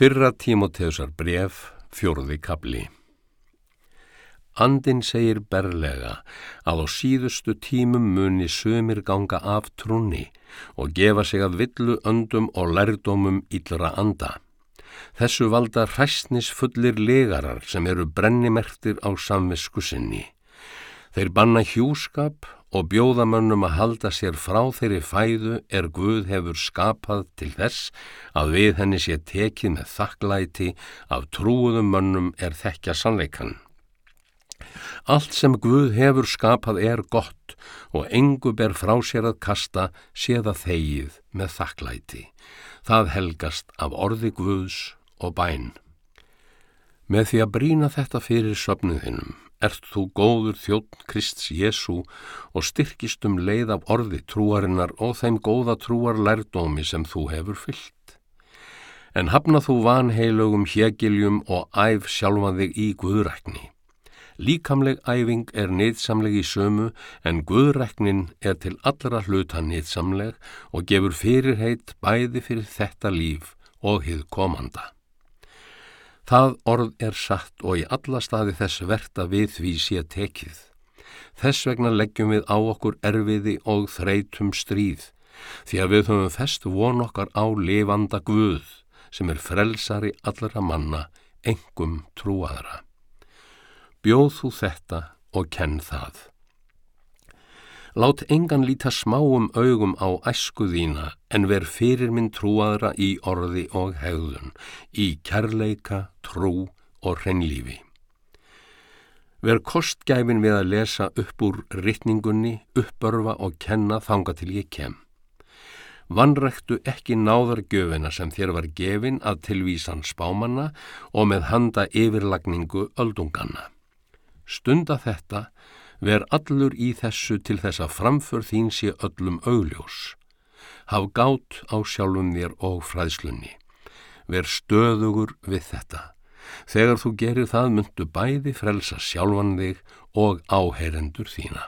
Fyrra Tímoteusar bref, fjóruði kabli. Andin segir berlega að á síðustu tímum muni sömur ganga af trúni og gefa sig að villu öndum og lærdómum íllra anda. Þessu valda hræstnis fullir legarar sem eru brennimertir á samvisku sinni. Þeir banna hjúskap og bjóðamönnum að halda sér frá þeirri fæðu er Guð hefur skapað til þess að við henni sé tekið með þakklæti af trúuðum mönnum er þekkja sannleikan. Allt sem Guð hefur skapað er gott og engu ber frá sér að kasta séða þegið með þakklæti. Það helgast af orði Guðs og bæn. Með því að brína þetta fyrir söpnuðinum ert þú góður þjótt Krist Jésu og styrkist um leið af orði trúarinnar og þeim góða trúar lærdómi sem þú hefur fyllt. En hafna þú vanheilögum hégiljum og æf sjálfan þig í Guðrækni. Líkamleg æfing er nýðsamleg í sömu en Guðræknin er til allra hluta nýðsamleg og gefur fyrirheit bæði fyrir þetta líf og hið komanda. Það orð er satt og í alla staði þess verta við því sé tekið. Þess vegna leggjum við á okkur erfiði og þreytum stríð, því að við höfum fest von okkar á lifanda Guð sem er frelsari allra manna, engum trúaðra. Bjóð þú þetta og kenn það. Lát engan líta smáum augum á æsku þína en ver fyrir minn trúaðra í orði og hegðun, í kærleika, trú og hreinlífi. Ver kostgæfin við að lesa upp úr rittningunni, uppörfa og kenna þanga til ég kem. Vannræktu ekki náðargjöfina sem þér var gefin að tilvísan spámanna og með handa yfirlagningu öldunganna. Stunda þetta Ver allur í þessu til þess að framför þín sé öllum augljós. Haf gát á sjálfum þér og fræðslunni. Ver stöðugur við þetta. Þegar þú gerir það myndu bæði frelsa sjálfan þig og áheyrendur þína.